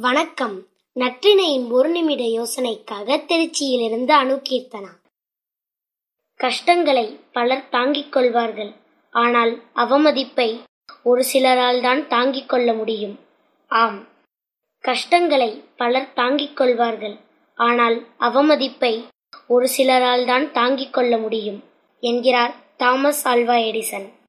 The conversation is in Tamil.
வணக்கம். நற்றினையின் ஒரு நிமிட யோசனைக்காக திருச்சியிலிருந்து அணுகீர்த்தனா கஷ்டங்களை பலர் தாங்கிக் கொள்வார்கள். ஆனால் அவமதிப்பை ஒரு சிலரால் தான் தாங்கிக் கொள்ள முடியும். ஆம். கஷ்டங்களை பலர் தாங்கிக் கொள்வார்கள். ஆனால் அவமதிப்பை ஒரு சிலரால் தான் தாங்கிக் கொள்ள முடியும் என்கிறார் தாமஸ் ஆல்வா எடிசன்.